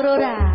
Aurora.